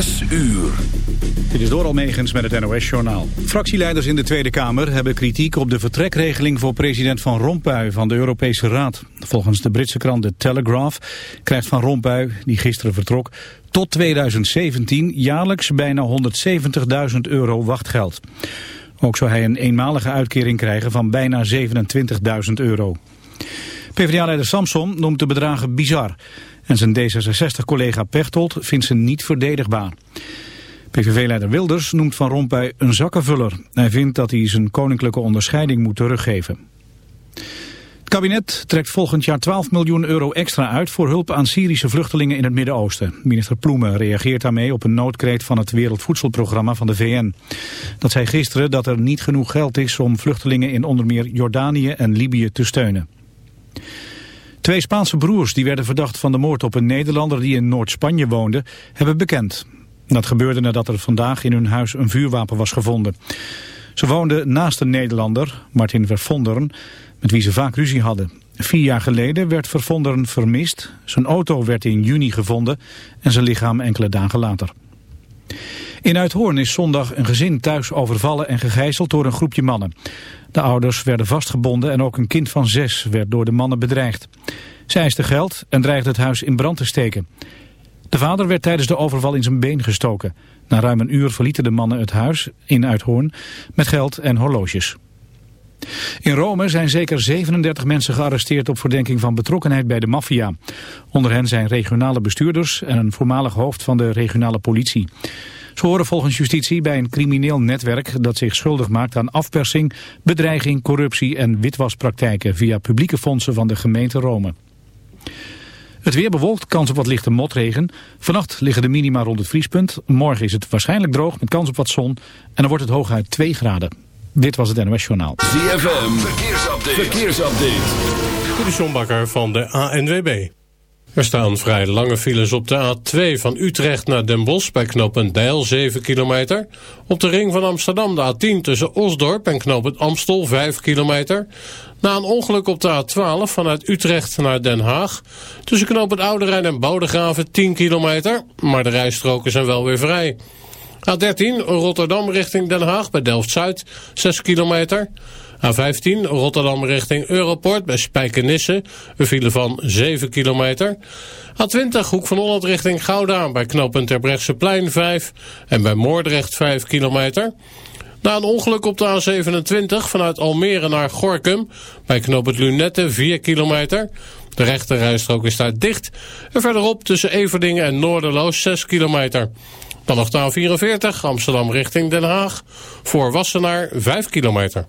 Zes uur. Dit is door Almegens met het NOS-journaal. Fractieleiders in de Tweede Kamer hebben kritiek op de vertrekregeling voor president Van Rompuy van de Europese Raad. Volgens de Britse krant The Telegraph krijgt Van Rompuy, die gisteren vertrok, tot 2017 jaarlijks bijna 170.000 euro wachtgeld. Ook zou hij een eenmalige uitkering krijgen van bijna 27.000 euro. PvdA-leider Samson noemt de bedragen bizar. En zijn D66-collega Pechtold vindt ze niet verdedigbaar. PVV-leider Wilders noemt Van Rompuy een zakkenvuller. Hij vindt dat hij zijn koninklijke onderscheiding moet teruggeven. Het kabinet trekt volgend jaar 12 miljoen euro extra uit voor hulp aan Syrische vluchtelingen in het Midden-Oosten. Minister Ploemen reageert daarmee op een noodkreet van het Wereldvoedselprogramma van de VN. Dat zei gisteren dat er niet genoeg geld is om vluchtelingen in onder meer Jordanië en Libië te steunen. Twee Spaanse broers die werden verdacht van de moord op een Nederlander die in Noord-Spanje woonde, hebben bekend. Dat gebeurde nadat er vandaag in hun huis een vuurwapen was gevonden. Ze woonden naast een Nederlander, Martin Vervonderen, met wie ze vaak ruzie hadden. Vier jaar geleden werd Vervonderen vermist. Zijn auto werd in juni gevonden en zijn lichaam enkele dagen later. In Uithoorn is zondag een gezin thuis overvallen en gegijzeld door een groepje mannen. De ouders werden vastgebonden en ook een kind van zes werd door de mannen bedreigd. Zij eiste geld en dreigde het huis in brand te steken. De vader werd tijdens de overval in zijn been gestoken. Na ruim een uur verlieten de mannen het huis in Uithoorn met geld en horloges. In Rome zijn zeker 37 mensen gearresteerd op verdenking van betrokkenheid bij de maffia. Onder hen zijn regionale bestuurders en een voormalig hoofd van de regionale politie. Ze horen volgens justitie bij een crimineel netwerk dat zich schuldig maakt aan afpersing, bedreiging, corruptie en witwaspraktijken via publieke fondsen van de gemeente Rome. Het weer bewolkt, kans op wat lichte motregen. Vannacht liggen de minima rond het vriespunt. Morgen is het waarschijnlijk droog met kans op wat zon. En dan wordt het hooguit 2 graden. Dit was het NOS Journaal. ZFM, verkeersupdate. verkeersupdate. De Sjombakker van de ANWB. Er staan vrij lange files op de A2 van Utrecht naar Den Bosch bij knooppunt Deil 7 kilometer. Op de ring van Amsterdam de A10 tussen Osdorp en knooppunt Amstel 5 kilometer. Na een ongeluk op de A12 vanuit Utrecht naar Den Haag. Tussen knooppunt Ouderijn en Bodegraven 10 kilometer. Maar de rijstroken zijn wel weer vrij. A13 Rotterdam richting Den Haag bij Delft-Zuid 6 kilometer. A15 Rotterdam richting Europort bij Spijkenisse, een file van 7 kilometer. A20 Hoek van Holland richting Gouda bij knooppunt plein 5 en bij Moordrecht 5 kilometer. Na een ongeluk op de A27 vanuit Almere naar Gorkum bij knooppunt Lunette 4 kilometer. De rechterrijstrook is daar dicht. En verderop tussen Everdingen en Noorderloos 6 kilometer. Dan nog de A44 Amsterdam richting Den Haag. Voor Wassenaar 5 kilometer.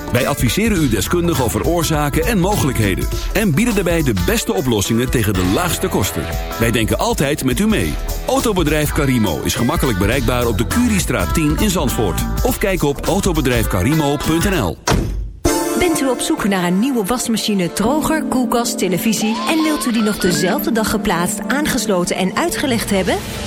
Wij adviseren u deskundig over oorzaken en mogelijkheden. En bieden daarbij de beste oplossingen tegen de laagste kosten. Wij denken altijd met u mee. Autobedrijf Karimo is gemakkelijk bereikbaar op de Curiestraat 10 in Zandvoort. Of kijk op autobedrijfkarimo.nl Bent u op zoek naar een nieuwe wasmachine, droger, koelkast, televisie... en wilt u die nog dezelfde dag geplaatst, aangesloten en uitgelegd hebben?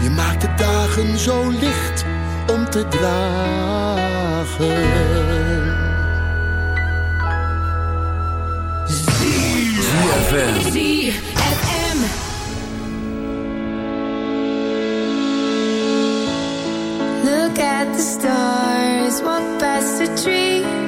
Je maakt de dagen zo licht om te dragen. ZFM. Look at the stars, walk past the trees.